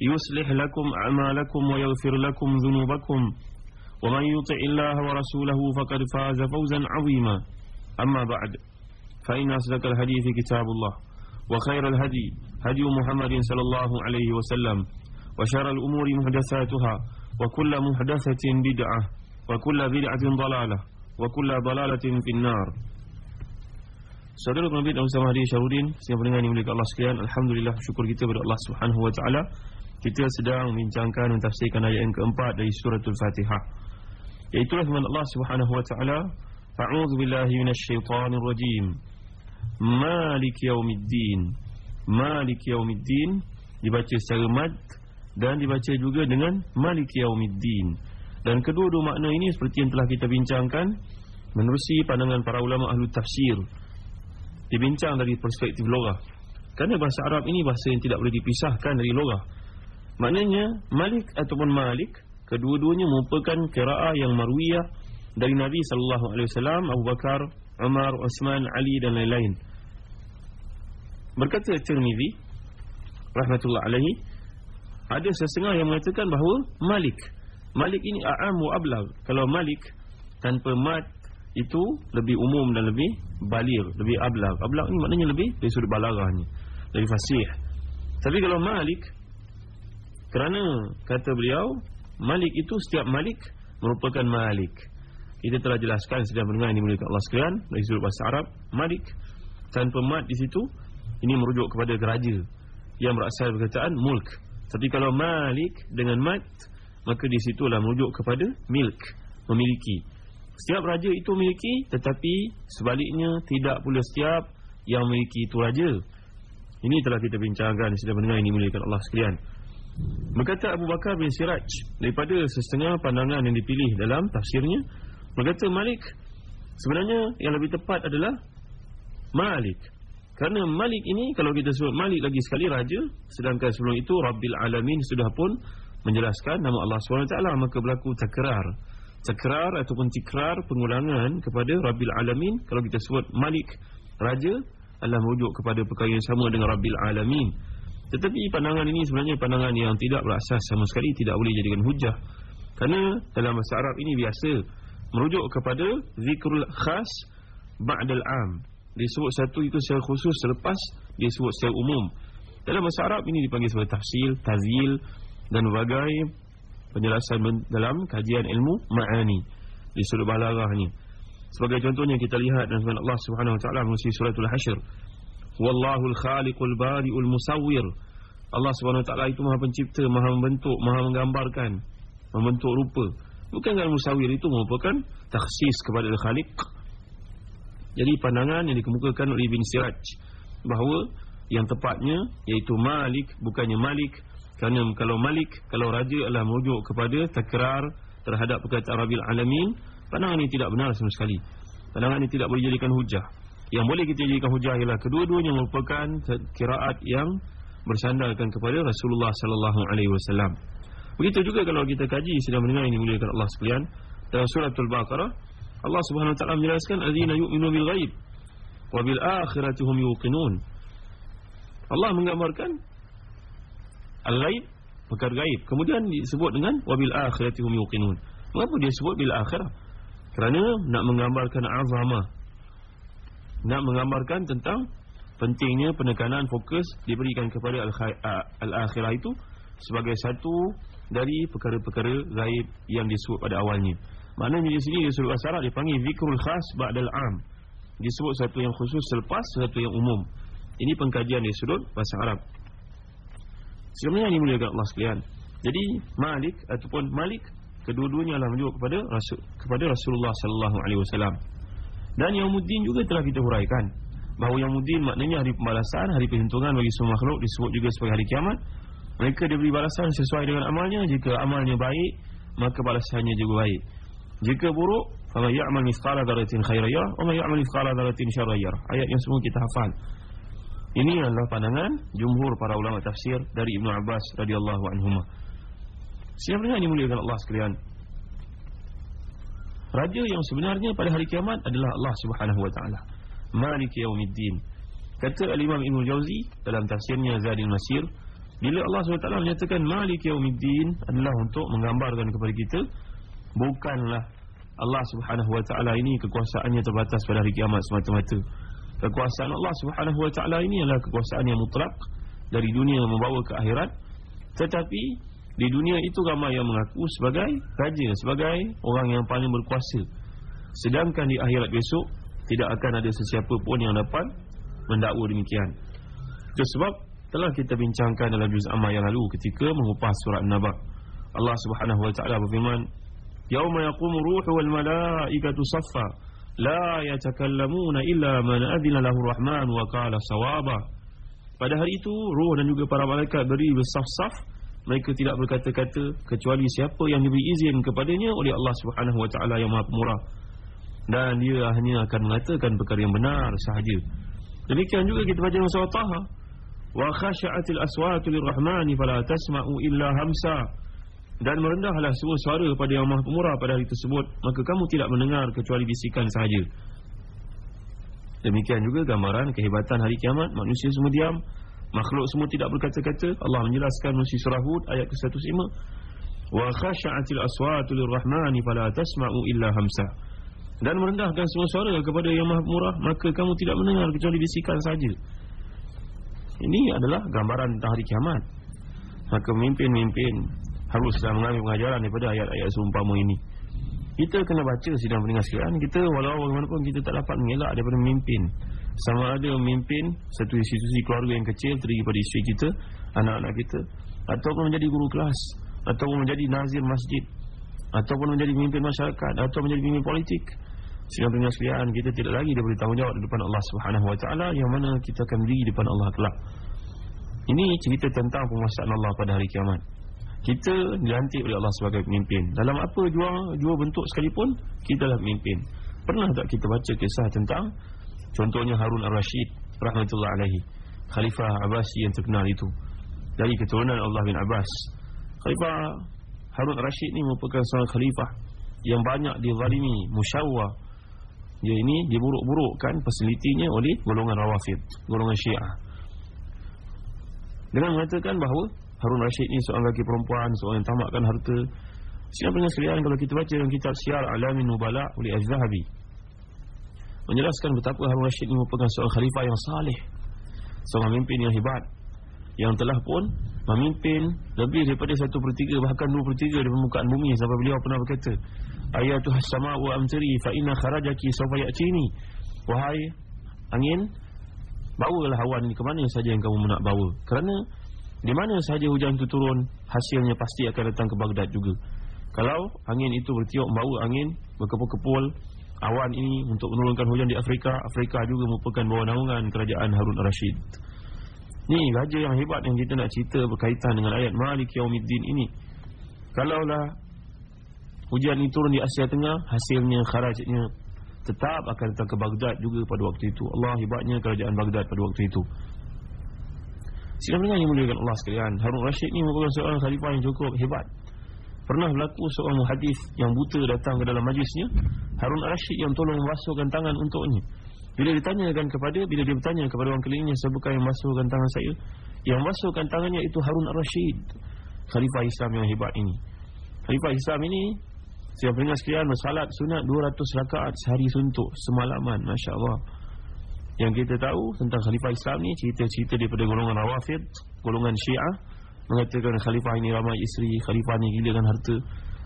يصلح لكم أعمالكم ويغفر لكم ذنوبكم ومن يطع الله ورسوله فقد فاز فوزا عظيما أما بعد فإن أصدق الحديث كتاب الله وخير الهدي هدي محمد صلى الله عليه وسلم وشر الأمور محدثاتها وكل محدثة بدعة وكل بدعة ضلالة وكل ضلالة في النار Saudara Nabi dan Ustaz Mahdi Syarudin Siapa pendengar yang milik Allah sekalian Alhamdulillah syukur kita kepada Allah Subhanahu Wa Taala. kita sedang membincangkan mentafsirkan ayat yang keempat dari suratul Fatihah Iaitulah firman Allah Subhanahu Wa Taala. A'udzu billahi minasyaitonir rajim Malik yaumiddin Malik yaumiddin Dibaca secara mad Dan dibaca juga dengan Malik yaumiddin Dan kedua-dua makna ini seperti yang telah kita bincangkan Menerusi pandangan para ulama ahlu tafsir dibincang dari perspektif logah. Kerana bahasa Arab ini bahasa yang tidak boleh dipisahkan dari logah. Maknanya Malik ataupun Malik kedua-duanya merupakan qiraah yang marwiyah dari Nabi sallallahu alaihi wasallam, Abu Bakar, Umar, Uthman, Ali dan lain-lain. Berkata Tirmizi rahmatullah alaihi ada sesetengah yang mengatakan bahawa Malik Malik ini a'am wa ablag. Kalau Malik tanpa mat itu lebih umum dan lebih balir, lebih ablag. Ablag ni maknanya lebih dari sudut balaghahnya, lebih fasih. Tapi kalau Malik kerana kata beliau Malik itu setiap Malik merupakan Malik. Kita telah jelaskan sedang mendengar ini mulia Allah sekalian dari sudut bahasa Arab, Malik tanpa mat di situ ini merujuk kepada geraja yang berasal perkataan mulk. Tapi kalau Malik dengan mat maka di situlah merujuk kepada milk, memiliki. Setiap raja itu memiliki Tetapi sebaliknya Tidak pula setiap Yang memiliki itu raja Ini telah kita bincangkan Sudah mendengar ini muliakan Allah sekalian Berkata Abu Bakar bin Siraj Daripada setengah pandangan yang dipilih Dalam tafsirnya Berkata Malik Sebenarnya yang lebih tepat adalah Malik. Kerana Malik ini Kalau kita sebut Malik lagi sekali raja Sedangkan sebelum itu Rabbil Alamin sudah pun Menjelaskan nama Allah SWT Maka berlaku takrar. Takrar ataupun tikrar pengulangan kepada Rabbil Alamin Kalau kita sebut Malik Raja adalah merujuk kepada perkara yang sama dengan Rabbil Alamin Tetapi pandangan ini sebenarnya pandangan yang tidak berasas sama sekali Tidak boleh jadikan hujah Kerana dalam bahasa Arab ini biasa Merujuk kepada zikrul khas Ba'dal am Dia sebut satu itu secara khusus selepas Dia sebut secara umum Dalam bahasa Arab ini dipanggil sebagai tafsil, tazil Dan berbagai penjelasan dalam kajian ilmu ma'ani di sudut balaghahnya. Sebagai contohnya kita lihat dalam Allah Subhanahu wa taala melalui suratul Hasyr. Wallahu al-khaliqul bari'ul musawwir. Allah taala itu Maha pencipta, Maha membentuk, Maha menggambarkan, membentuk rupa. Bukan kan musawwir itu merupakan takhsis kepada al-khaliq. Jadi pandangan yang dikemukakan oleh Ibn Siraj bahawa yang tepatnya iaitu Malik bukannya Malik kerana kalau Malik, kalau Raja adalah merujuk kepada takrar terhadap perkataan Rabbil Alamin Pandangan ini tidak benar sama sekali Pandangan ini tidak boleh jadikan hujah Yang boleh kita jadikan hujah ialah kedua-duanya merupakan kiraat yang bersandarkan kepada Rasulullah sallallahu alaihi wasallam. Begitu juga kalau kita kaji sedang mendengar ini muliakan Allah sekalian dalam surah Al-Baqarah Allah Subhanahu wa taala menjelaskan allazina yu'minu bil ghaib wa bil akhirati hum yuqinun. Allah menggambarkan Al-ghaib perkara gaib. Kemudian disebut dengan wabil akhirati hum yuqinun. Mengapa dia sebut bil akhirah? Kerana nak menggambarkan azamah. Nak menggambarkan tentang pentingnya penekanan fokus diberikan kepada al-akhirah itu sebagai satu dari perkara-perkara gaib yang disebut pada awalnya. Maknanya di sini bahasa Arab dipanggil zikrul khas ba'dal am. Disebut satu yang khusus selepas satu yang umum. Ini pengkajian di sudut bahasa Arab. Sebenarnya ini mulia Allah sekalian. Jadi Malik ataupun Malik kedua-duanya adalah menunjuk kepada Rasul kepada Rasulullah sallallahu alaihi wasallam. Dan Yaumuddin juga telah kita huraikan bahawa Yaumuddin maknanya hari pembalasan, hari perhitungan bagi semua makhluk disebut juga sebagai hari kiamat. Mereka diberi balasan sesuai dengan amalnya. Jika amalnya baik, maka balasannya juga baik. Jika buruk, fala ya'mal khairan yarah wa man ya'mal mithqala dzarratin syarran yarah. Ayat yang semua kita hafal. Ini adalah pandangan jumhur para ulama tafsir dari Ibnu Abbas radhiyallahu anhuma. Siapa yang dimuliakan Allah sekalian? Raja yang sebenarnya pada hari kiamat adalah Allah Subhanahu wa taala. Malik yaumiddin. Kata Al-Imam Ibnu Jauzi dalam tafsirnya Zadul Masir, bila Allah SWT menyatakan Malik yaumiddin adalah untuk menggambarkan kepada kita bukanlah Allah Subhanahu wa taala ini kekuasaannya terbatas pada hari kiamat semata-mata. Kekuasaan Allah Subhanahu wa taala ini adalah kekuasaan yang mutlak dari dunia membawa ke akhirat. Tetapi di dunia itu ramai yang mengaku sebagai raja, sebagai orang yang paling berkuasa. Sedangkan di akhirat besok tidak akan ada sesiapa pun yang dapat mendakwa demikian. Itu sebab telah kita bincangkan dalam juz amma yang lalu ketika mengupas surat An-Naba. Allah Subhanahu wa taala berfirman, "Yauma yaqumu ruhu wal malaikatu saffa, la yatakallamuna illa man adina lahu rahman wa qala sawaba." Pada hari itu, ruh dan juga para malaikat berdiri bersaf-saf mereka tidak berkata-kata kecuali siapa yang diberi izin kepadanya oleh Allah Subhanahu Wa Taala yang Maha Pemurah. Dan dia hanya akan mengatakan perkara yang benar sahaja. Demikian juga kita baca surah Taha. Wa khasha'atil aswatu lirrahmani fala tasma'u illa hamsa. Dan merendahlah semua suara pada yang Maha Pemurah pada hari tersebut. Maka kamu tidak mendengar kecuali bisikan sahaja. Demikian juga gambaran kehebatan hari kiamat. Manusia semua diam Makhluk semua tidak berkata-kata. Allah menjelaskan Musi surah Hud ayat ke-105 Wa khasha'atil aswatu lirrahmani fala tasma'u illa hamsa Dan merendahkan semua suara kepada yang maha murah Maka kamu tidak mendengar kecuali bisikan saja. Ini adalah gambaran tentang hari kiamat. Maka memimpin-mimpin Haruslah mengambil pengajaran daripada ayat-ayat seumpama ini. Kita kena baca sidang pendengar sekalian. Kita walau bagaimanapun kita tak dapat mengelak daripada memimpin sama ada memimpin satu institusi keluarga yang kecil terdiri pada isteri kita, anak-anak kita ataupun menjadi guru kelas ataupun menjadi nazir masjid ataupun menjadi pemimpin masyarakat atau menjadi pemimpin politik. Sehingga dengan sekalian kita tidak lagi diberi tanggungjawab di depan Allah Subhanahu Wa Taala yang mana kita akan berdiri di depan Allah kelak. Ini cerita tentang penguasaan Allah pada hari kiamat. Kita dilantik oleh Allah sebagai pemimpin. Dalam apa jua jua bentuk sekalipun, kita adalah pemimpin. Pernah tak kita baca kisah tentang Contohnya Harun al-Rashid rahmatullah alaihi, khalifah Abbasi yang terkenal itu dari keturunan Allah bin Abbas. Khalifah Harun al-Rashid ini merupakan seorang khalifah yang banyak dizalimi, musyawwah. Dia ini diburuk-burukkan peselitinya oleh golongan Rawafid, golongan Syiah. Dengan mengatakan bahawa Harun Rashid ini seorang lelaki perempuan, seorang yang tamakkan harta. Siapa yang sekalian kalau kita baca dalam kitab Syiar Alamin Nubala oleh Az-Zahabi, menjelaskan betapa Harun Rashid ini merupakan seorang khalifah yang saleh seorang pemimpin yang hebat yang telah pun memimpin lebih daripada satu per tiga bahkan dua per tiga di permukaan bumi sampai beliau pernah berkata ayatu sama wa amtari fa inna kharajaki sawfa ya'tini. Wahai angin bawalah awan ini ke mana saja yang kamu nak bawa. Kerana di mana saja hujan itu turun hasilnya pasti akan datang ke Baghdad juga. Kalau angin itu bertiup bawa angin berkepul-kepul awan ini untuk menurunkan hujan di Afrika. Afrika juga merupakan bawah naungan kerajaan Harun Rashid ni raja yang hebat yang kita nak cerita berkaitan dengan ayat Malik Yaumiddin ini. Kalaulah hujan ini turun di Asia Tengah hasilnya kharajnya tetap akan datang ke Baghdad juga pada waktu itu. Allah hebatnya kerajaan Baghdad pada waktu itu. Siapa yang muliakan Allah sekalian? Harun Rashid ini merupakan seorang khalifah yang cukup hebat Pernah berlaku seorang muhadis yang buta datang ke dalam majlisnya? Harun Rashid yang tolong membasuhkan tangan untuknya. Bila ditanyakan kepada Bila dia bertanya kepada orang kelilingnya Siapakah yang membasuhkan tangan saya? Yang membasuhkan tangannya itu Harun Rashid Khalifah Islam yang hebat ini. Khalifah Islam ini Saya peringat sekalian Salat sunat 200 rakaat sehari suntuk Semalaman Masya Allah Yang kita tahu tentang Khalifah Islam ni Cerita-cerita daripada golongan Rawafid Golongan Syiah Mengatakan khalifah ini ramai isteri Khalifah ini gila dengan harta.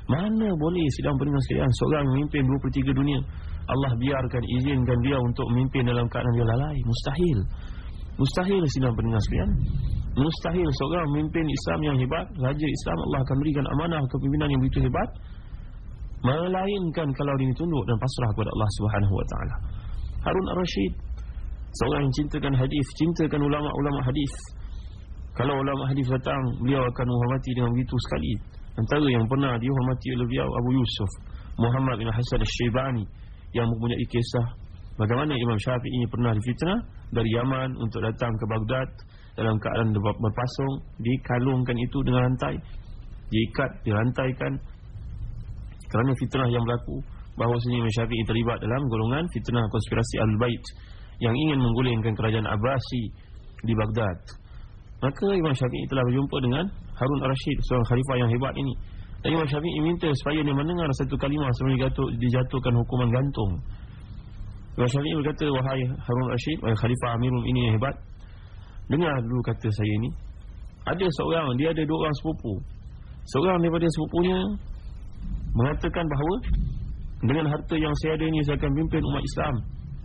Mana boleh sidang pendengar sekalian Seorang memimpin 23 dunia Allah biarkan izinkan dia untuk memimpin dalam keadaan dia lalai? Mustahil. Mustahil sidang pendengar sekalian. Mustahil seorang memimpin Islam yang hebat Raja Islam Allah akan berikan amanah kepimpinan yang begitu hebat Melainkan kalau dia tunduk dan pasrah kepada Allah Subhanahu Taala. Harun Ar-Rashid Seorang yang cintakan hadis Cintakan ulama-ulama hadis Kalau ulama hadis datang Beliau akan menghormati dengan begitu sekali. Antara yang pernah dihormati oleh beliau Abu Yusuf Muhammad bin Hasan al-Shaybani Yang mempunyai kisah Bagaimana Imam Syafi'i ini pernah difitnah Dari Yaman untuk datang ke Baghdad Dalam keadaan berpasung Dikalungkan itu dengan rantai Diikat, dirantaikan. Kerana fitnah yang berlaku Bahawa Imam Syafi'i terlibat dalam golongan fitnah konspirasi Al-Bait Yang ingin menggulingkan kerajaan Abbasi di Baghdad Maka Imam Syafi'i telah berjumpa dengan Harun Ar-Rashid Seorang khalifah yang hebat ini. Dan Imam Syafi'i minta supaya dia mendengar satu kalimah Sebelum dijatuh, dijatuhkan hukuman gantung. Imam Syafi'i berkata Wahai Harun Ar-Rashid Wahai khalifah Amirul ini yang hebat Dengar dulu kata saya ini. Ada seorang Dia ada dua orang sepupu. Seorang daripada sepupunya Mengatakan bahawa Dengan harta yang saya ada ini Saya akan pimpin umat Islam.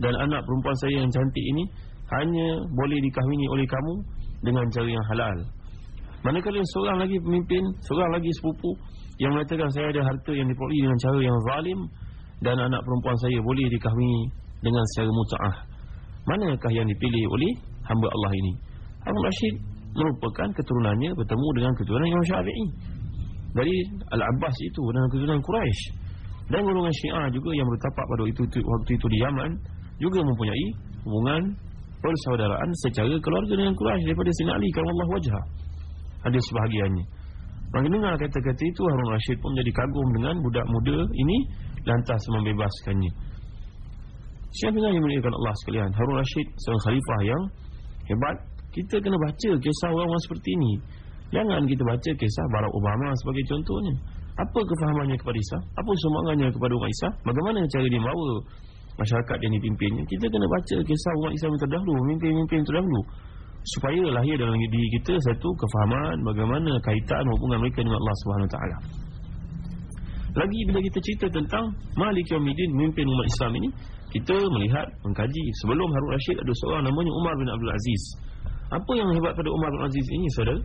Dan anak perempuan saya yang cantik ini Hanya boleh dikahwini oleh kamu Dengan cara yang halal. Manakala seorang lagi pemimpin Seorang lagi sepupu Yang mengatakan saya ada harta yang diperoleh Dengan cara yang zalim Dan anak perempuan saya boleh dikahwini Dengan secara muta'ah. Manakah yang dipilih oleh hamba Allah ini? Harun Rashid merupakan keturunannya Bertemu dengan keturunan Imam Syafi'i. Dari Al-Abbas itu Dan keturunan Quraisy. Dan golongan Syiah juga yang bertapak pada itu, waktu itu di Yaman Juga mempunyai hubungan persaudaraan secara keluarga dengan Quraisy Daripada Sina Ali Allah wajah Ada sebahagiannya. Maka dengar kata-kata itu Harun Rashid pun menjadi kagum dengan budak muda ini Lantas membebaskannya. Siapa yang memuliakan Allah sekalian? Harun Rashid seorang khalifah yang hebat. Kita kena baca kisah orang-orang seperti ini. Jangan kita baca kisah Barack Obama sebagai contohnya. Apa kefahamannya kepada Isa? Apa semangatnya kepada umat Isa? Bagaimana cara dia membawa masyarakat yang dipimpinnya Kita kena baca kisah umat yang terdahulu Memimpin-memimpin terdahulu. Supaya lahir dalam diri kita Satu kefahaman bagaimana kaitan hubungan mereka dengan Allah SWT Lagi bila kita cerita tentang Malik Yawmiddin memimpin umat Islam ini Kita melihat, mengkaji Sebelum Harun Rashid ada seorang namanya Umar bin Abdul Aziz. Apa yang hebat pada Umar bin Abdul Aziz ini saudara?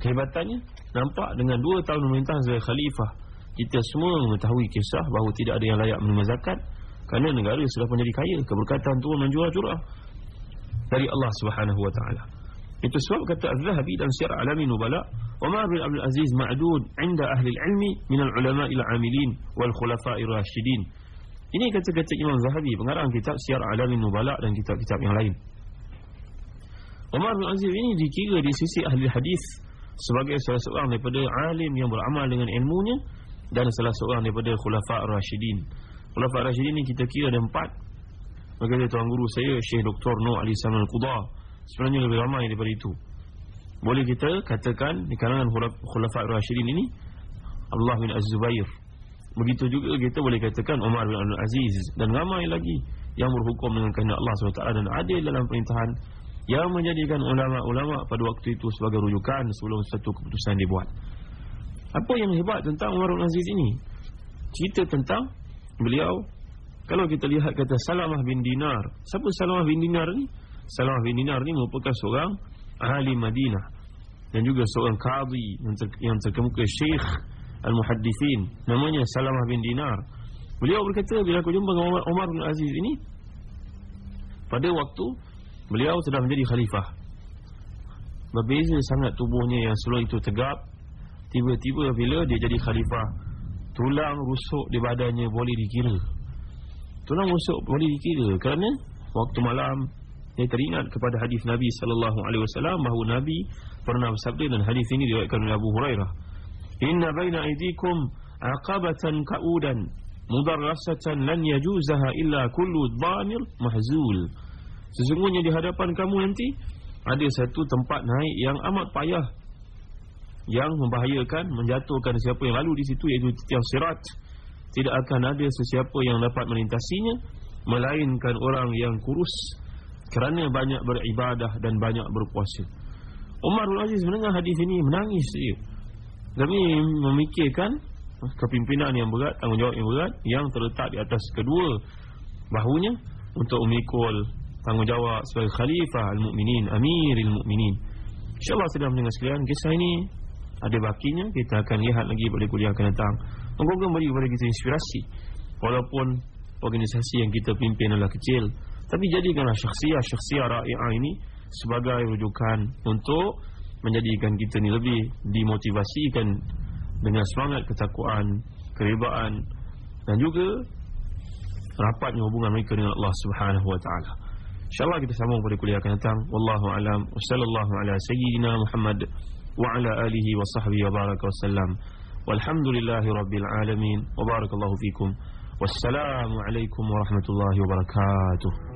Kehebatannya nampak dengan dua tahun memerintah sebagai khalifah Kita semua mengetahui kisah bahawa tidak ada yang layak menerima zakat Kerana negara sudah menjadi kaya Keberkatan turun menjual curah Dari Allah subhanahu wa ta'ala. Itu sebab kata Az-Zahabi dan Syiar Alami Nubala Umar bin Abdul Aziz ma'dud Inda ahli ilmi Minal ulama ila amilin Wal khulafai rashidin. Ini kata-kata Imam Zahabi Pengarang kitab Syiar Alami Nubala Dan kitab-kitab yang lain. Umar bin Aziz ini dikira di sisi ahli hadis sebagai salah seorang daripada alim yang beramal dengan ilmunya dan salah seorang daripada khulafa' rasyidin. Khulafa' rasyidin ni kita kira ada empat. Maka dia tuan guru saya Syekh Dr. Nur Ali Saman Quda sebenarnya lebih ramai daripada itu. Boleh kita katakan di kalangan khulafa' rasyidin ini Allah bin Az-Zubair. Begitu juga kita boleh katakan Umar bin Abdul Aziz dan ramai lagi yang berhukum dengan kehendak Allah SWT dan adil dalam perintahan yang menjadikan ulama-ulama pada waktu itu sebagai rujukan sebelum satu keputusan dibuat. Apa yang hebat tentang Umar bin Aziz ini? Cerita tentang beliau kalau kita lihat kata Salamah bin Dinar. Siapa Salamah bin Dinar ni? Salamah bin Dinar ni merupakan seorang ahli Madinah dan juga seorang qadhi yang, ter, yang terkemuka Syekh Al-Muhaddithin namanya Salamah bin Dinar. Beliau berkata bila aku jumpa dengan Umar, bin Aziz ini pada waktu Beliau sudah menjadi khalifah Berbeza sangat tubuhnya yang sebelum itu tegap Tiba-tiba bila dia jadi khalifah Tulang rusuk di badannya boleh dikira. Tulang rusuk boleh dikira Kerana waktu malam Dia teringat kepada hadis Nabi SAW Bahawa Nabi pernah bersabda Dan hadis ini diriwayatkan oleh Abu Hurairah. Inna baina aidikum aqabatan ka'udan Mudarrasatan lan yajuzaha illa kullu dhamir mahzul. Sesungguhnya di hadapan kamu nanti Ada satu tempat naik yang amat payah Yang membahayakan Menjatuhkan siapa yang lalu di situ Iaitu tiang sirat Tidak akan ada sesiapa yang dapat melintasinya Melainkan orang yang kurus Kerana banyak beribadah dan banyak berpuasa Umar bin Aziz mendengar hadis ini menangis dia. Kami memikirkan kepimpinan yang berat, tanggungjawab yang berat yang terletak di atas kedua bahunya untuk memikul tanggungjawab sebagai khalifah al-mukminin, amiril mukminin. Insya-Allah sudah mendengar sekalian kisah ini ada bakinya kita akan lihat lagi pada kuliah akan datang. Moga-moga beri kepada kita inspirasi. Walaupun organisasi yang kita pimpin adalah kecil, tapi jadikanlah syakhsiah-syakhsiah rakyat ini sebagai rujukan untuk menjadikan kita ni lebih dimotivasikan dengan semangat ketakwaan, keribaan dan juga rapatnya hubungan mereka dengan Allah Subhanahu wa taala. Insyaallah kita sambung pada kuliah akan datang. Wallahu alam. Wassallallahu ala sayyidina Muhammad wa ala alihi wa sahbihi wa baraka wasallam. Walhamdulillahi rabbil alamin. Wa barakallahu fikum. Wassalamu alaikum warahmatullahi wabarakatuh.